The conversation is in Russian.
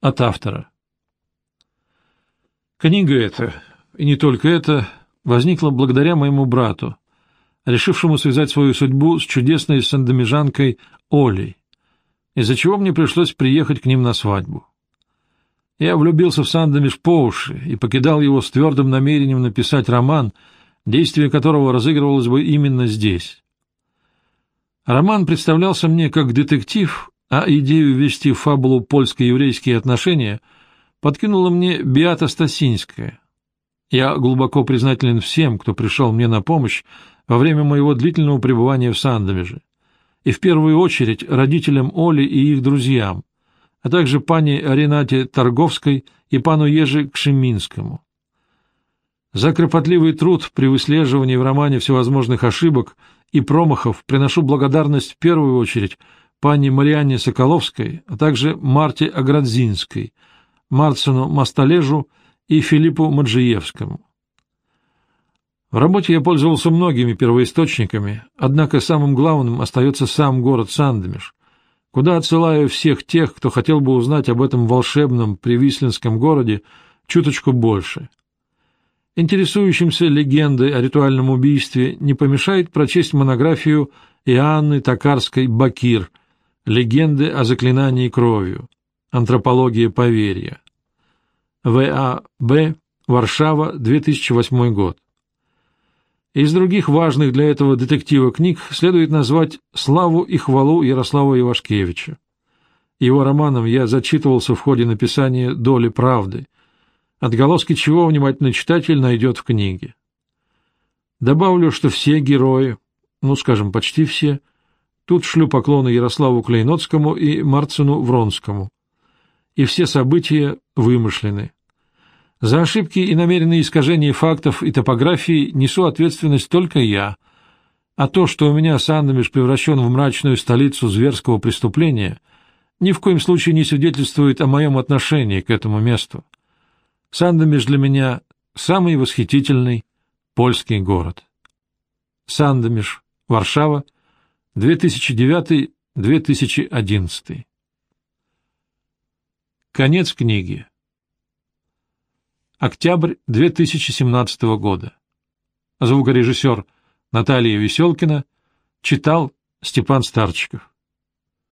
От автора. Книга эта, и не только эта, возникла благодаря моему брату, решившему связать свою судьбу с чудесной сандомежанкой Олей, из-за чего мне пришлось приехать к ним на свадьбу. Я влюбился в Сандомиш по уши и покидал его с твердым намерением написать роман, действие которого разыгрывалось бы именно здесь. Роман представлялся мне как детектив, а идею ввести в фабулу польско-еврейские отношения подкинула мне Биата Стасинская. Я глубоко признателен всем, кто пришел мне на помощь во время моего длительного пребывания в Сандомеже, и в первую очередь родителям Оли и их друзьям, а также пане Ренате Торговской и пану Ежи Кшеминскому. За кропотливый труд при выслеживании в романе всевозможных ошибок и промахов приношу благодарность в первую очередь пане Марианне Соколовской, а также Марте Аградзинской, Марцину Масталежу и Филиппу Маджиевскому. В работе я пользовался многими первоисточниками, однако самым главным остается сам город Сандомиш, куда отсылаю всех тех, кто хотел бы узнать об этом волшебном привислинском городе чуточку больше. Интересующимся легендой о ритуальном убийстве не помешает прочесть монографию Иоанны Токарской «Бакир», «Легенды о заклинании кровью», «Антропология поверья». В.А.Б. Варшава, 2008 год. Из других важных для этого детектива книг следует назвать «Славу и хвалу» Ярослава Ивашкевича. Его романом я зачитывался в ходе написания «Доли правды», отголоски чего внимательный читатель найдет в книге. Добавлю, что все герои, ну, скажем, почти все, тут шлю поклоны Ярославу Клейноцкому и Марцину Вронскому, и все события вымышлены. За ошибки и намеренные искажения фактов и топографии несу ответственность только я, а то, что у меня Сандомиш превращен в мрачную столицу зверского преступления, ни в коем случае не свидетельствует о моем отношении к этому месту. Сандомиш для меня самый восхитительный польский город. Сандомиш, Варшава, 2009-2011. Конец книги. Октябрь 2017 года. Звукорежиссер Наталья Веселкина читал Степан Старчиков.